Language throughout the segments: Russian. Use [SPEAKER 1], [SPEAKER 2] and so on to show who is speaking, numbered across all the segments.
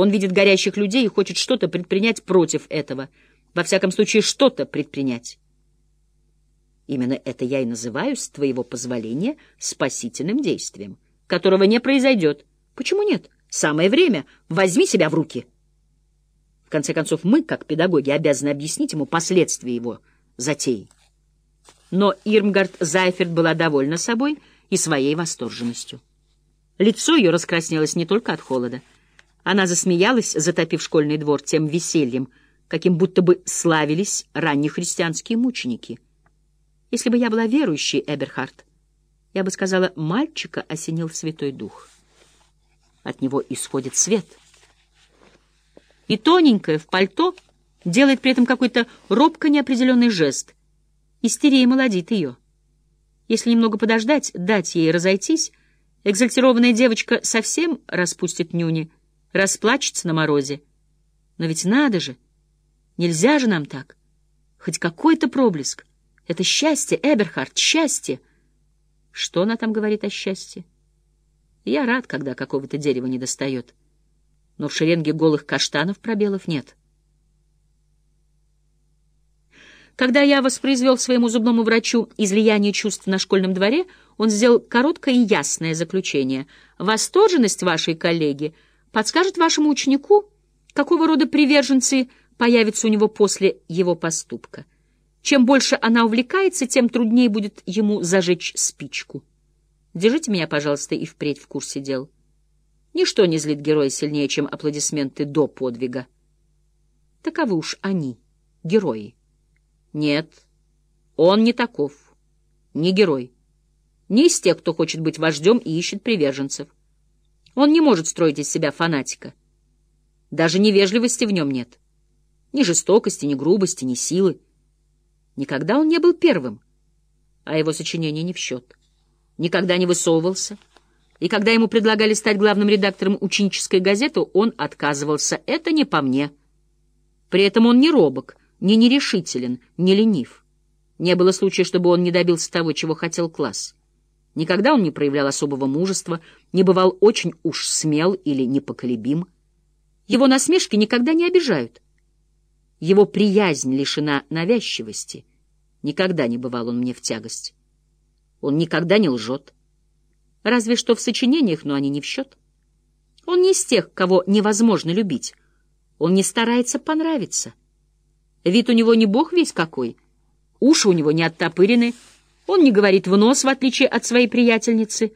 [SPEAKER 1] Он видит горящих людей и хочет что-то предпринять против этого. Во всяком случае, что-то предпринять. Именно это я и называю, с твоего позволения, спасительным действием, которого не произойдет. Почему нет? Самое время. Возьми себя в руки. В конце концов, мы, как педагоги, обязаны объяснить ему последствия его затеи. Но Ирмгард Зайферт была довольна собой и своей восторженностью. Лицо ее раскраснелось не только от холода. Она засмеялась, затопив школьный двор тем весельем, каким будто бы славились раннехристианские мученики. Если бы я была верующей, Эберхард, я бы сказала, мальчика осенил Святой Дух. От него исходит свет. И тоненькая в пальто делает при этом какой-то робко неопределенный жест. Истерия молодит ее. Если немного подождать, дать ей разойтись, экзальтированная девочка совсем распустит нюни, расплачется на морозе. Но ведь надо же! Нельзя же нам так! Хоть какой-то проблеск. Это счастье, Эберхард, счастье! Что она там говорит о счастье? Я рад, когда какого-то дерева не достает. Но в шеренге голых каштанов пробелов нет. Когда я воспроизвел своему зубному врачу излияние чувств на школьном дворе, он сделал короткое и ясное заключение. Восторженность вашей коллеги подскажет вашему ученику, какого рода приверженцы появятся у него после его поступка. Чем больше она увлекается, тем труднее будет ему зажечь спичку. Держите меня, пожалуйста, и впредь в курсе дел. Ничто не злит героя сильнее, чем аплодисменты до подвига. Таковы уж они, герои. Нет, он не таков, не герой, не из тех, кто хочет быть вождем и ищет приверженцев. Он не может строить из себя фанатика. Даже невежливости в нем нет. Ни жестокости, ни грубости, ни силы. Никогда он не был первым, а его сочинение не в счет никогда не высовывался, и когда ему предлагали стать главным редактором ученической газеты, он отказывался. Это не по мне. При этом он не робок, не нерешителен, не ленив. Не было случая, чтобы он не добился того, чего хотел класс. Никогда он не проявлял особого мужества, не бывал очень уж смел или непоколебим. Его насмешки никогда не обижают. Его приязнь лишена навязчивости. Никогда не бывал он мне в тягость. Он никогда не лжет. Разве что в сочинениях, но они не в счет. Он не из тех, кого невозможно любить. Он не старается понравиться. Вид у него не бог весь какой. Уши у него не оттопырены. Он не говорит в нос, в отличие от своей приятельницы.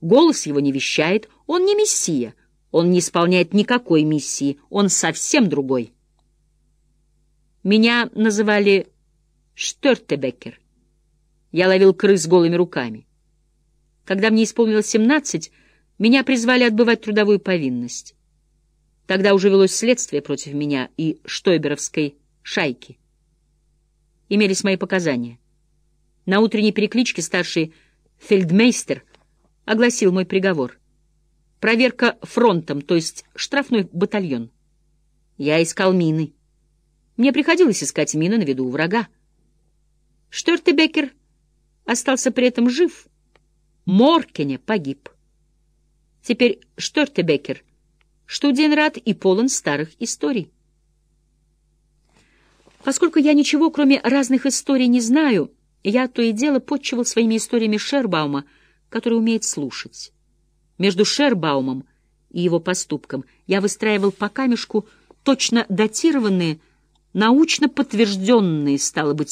[SPEAKER 1] Голос его не вещает. Он не мессия. Он не исполняет никакой миссии. Он совсем другой. Меня называли Штёртебекер. Я ловил крыс голыми руками. Когда мне исполнилось семнадцать, меня призвали отбывать трудовую повинность. Тогда уже велось следствие против меня и штойберовской шайки. Имелись мои показания. На утренней перекличке старший фельдмейстер огласил мой приговор. Проверка фронтом, то есть штрафной батальон. Я искал мины. Мне приходилось искать мины на виду у врага. Штёртебекер остался при этом жив, Моркене погиб. Теперь Штортебекер, Штуденрат и полон старых историй. Поскольку я ничего, кроме разных историй, не знаю, я то и дело подчивал своими историями Шербаума, который умеет слушать. Между Шербаумом и его поступком я выстраивал по камешку точно датированные, научно подтвержденные, стало быть,